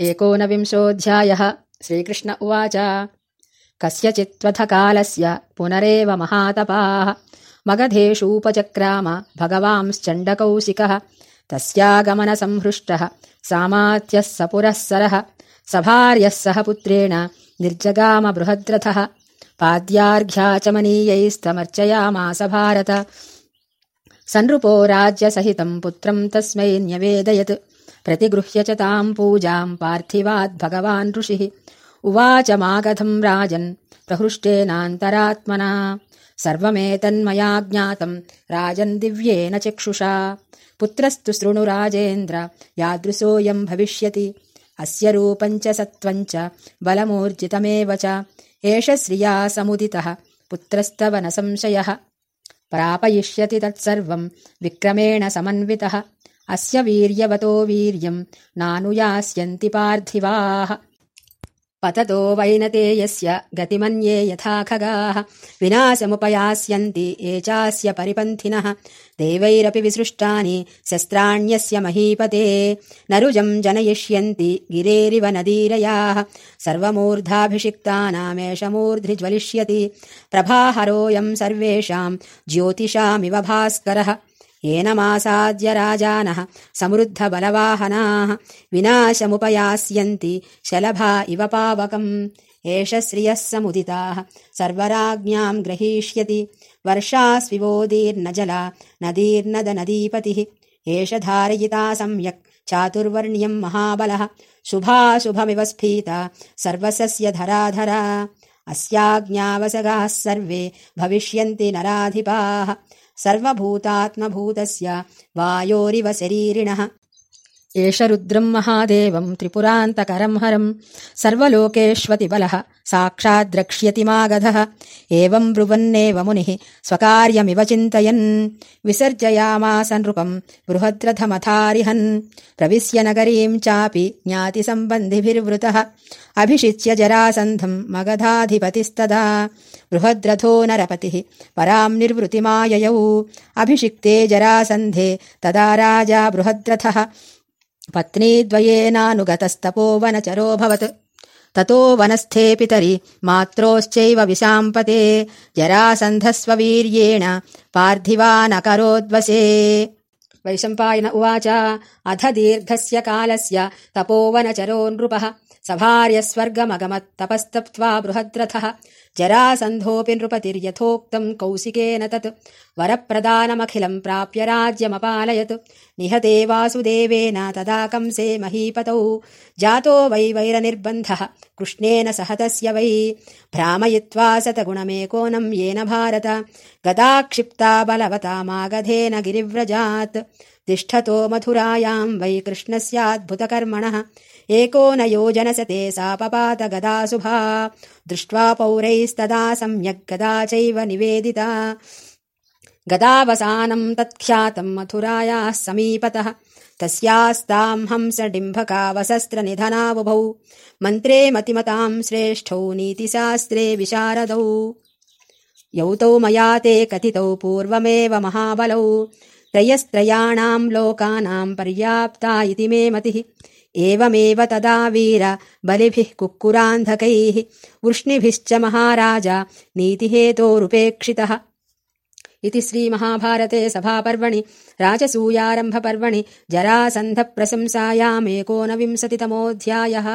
एकोनविंशोऽध्यायः। श्रीकृष्ण उवाच। कस्यचित्त्वथकालस्य पुनरेव महातपाः। मगधेषूपचक्राम भगवांश्चण्डकौशिकः। तस्यागमनसंहृष्टः सामात्यः स पुरःसरः सभार्यः सह पुत्रेण निर्जगाम बृहद्रथः पाद्यार्घ्याचमनीयैस्तमर्चयामास भारत। सनृपो राज्यसहितम् पुत्रम् तस्मै न्यवेदयत् प्रतिगृह्य च ताम् पूजाम् पार्थिवाद्भगवान् ऋषिः। उवाच मागधम् राजन् प्रहृष्टेनान्तरात्मना। सर्वमेतन्मया ज्ञातम् राजन् दिव्येन चक्षुषा। पुत्रस्तु शृणु राजेन्द्र यादृशोऽयम् भविष्यति। अस्य रूपम् च सत्त्वम् च बलमूर्जितमेव च। एष श्रिया समुदितः पुत्रस्तव न संशयः। प्रापयिष्यति तत्सर्वम् विक्रमेण समन्वितः अस्य वीर्यवतो वीर्यम्। नानुयास्यन्ति पार्थिवाः। पततो वैनतेयस्य गतिमन्ये यथा खगाः। विनाशमुपयास्यन्ति ये चास्य परिपन्थिनः। देवैरपि विसृष्टानि शस्त्राण्यस्य महीपते। नरुजम् जनयिष्यन्ति गिरेरिव नदीरयाः। सर्वमूर्धाभिषिक्तानामेष मूर्ध्नि ज्वलिष्यति प्रभाहरोऽयम् सर्वेषाम् ज्योतिषामिव भास्करः येन मासाद्य राजानः समृद्धबलवाहनाः विनाशमुपयास्यन्ति शलभा इव पावकम् एष श्रियः समुदिताः सर्वराज्ञाम् ग्रहीष्यति वर्षास्विवोदीर्न जला नदीर्नदनदीपतिः एष धारयिता सम्यक् चातुर्वर्ण्यम् महाबलः शुभाशुभमिव स्फीता सर्वसस्य धराधरा अस्याज्ञावसगाः सर्वे भविष्यन्ति नराधिपाः सर्वभूतात्मभूतस्य वायोरिव शरीरिणः एष रुद्रम् महादेवम् त्रिपुरान्तकरम् हरम् सर्वलोकेष्वतिबलः साक्षाद्रक्ष्यति मागधः एवम् ब्रुवन्नेव मुनिः स्वकार्यमिव चिन्तयन्। विसर्जयामास नृपम् बृहद्रथमथारिहन्। प्रविश्य नगरीम् चापि ज्ञातिसम्बन्धिभिर्वृतः। अभिषिच्य जरासन्धम् मगधाधिपतिस्तदा। बृहद्रथो नरपतिः पराम् निर्वृतिमाययौ। अभिषिक्ते जरासन्धे तदा राजा बृहद्रथः पत्नीद्वयेनानुगतस्तपोवनचरोऽभवत् ततो वनस्थे पितरि मात्रोश्चैव विशाम्पते। जरासन्धस्ववीर्येण पार्थिवानकरोद्वसे वैशम्पायन उवाच। अथ दीर्घस्य कालस्य तपोवनचरो नृपः सभार्यस्वर्गमगमत्तपस्तप्त्वा बृहद्रथः। जरासन्धोऽपि नृपतिर्यथोक्तम् कौशिकेन तत्। वरप्रदानमखिलम् प्राप्य राज्यमपालयत्। निहते वासुदेवेन तदा कंसे महीपतौ। जातो वै वैरनिर्बन्धः। कृष्णेन सह तस्य वै। भ्रामयित्वा सतगुणमेकोनम् येन भारत। गदाक्षिप्ता बलवतामागधेन गिरिव्रजात् तिष्ठतो मथुरायाम् वै कृष्णस्याद्भुतकर्मणः एको न योजनसते सापपात गदाशुभा दृष्ट्वा पौरैस्तदा सम्यक् गदा चैव निवेदिता। गदावसानम् तत्ख्यातम् मथुरायाः समीपतः। तस्यास्ताम् हंस डिम्भकावशस्त्रनिधनावुभौ मन्त्रे मतिमताम् श्रेष्ठौ नीतिशास्त्रे विशारदौ। यौतौ मया ते कथितौ पूर्वमेव महाबलौ त्रयस्त्रयाणाम् लोकानाम् पर्याप्ता इति मे मतिः। एवमेव तदा वीर बलिभिः कुक्कुरान्धकैः वृष्णिभिश्च महाराज नीतिहेतोरुपेक्षितः। इति श्रीमहाभारते सभापर्वणि राजसूयारम्भपर्वणि जरासन्धप्रशंसायामेकोनविंशतितमोऽध्यायः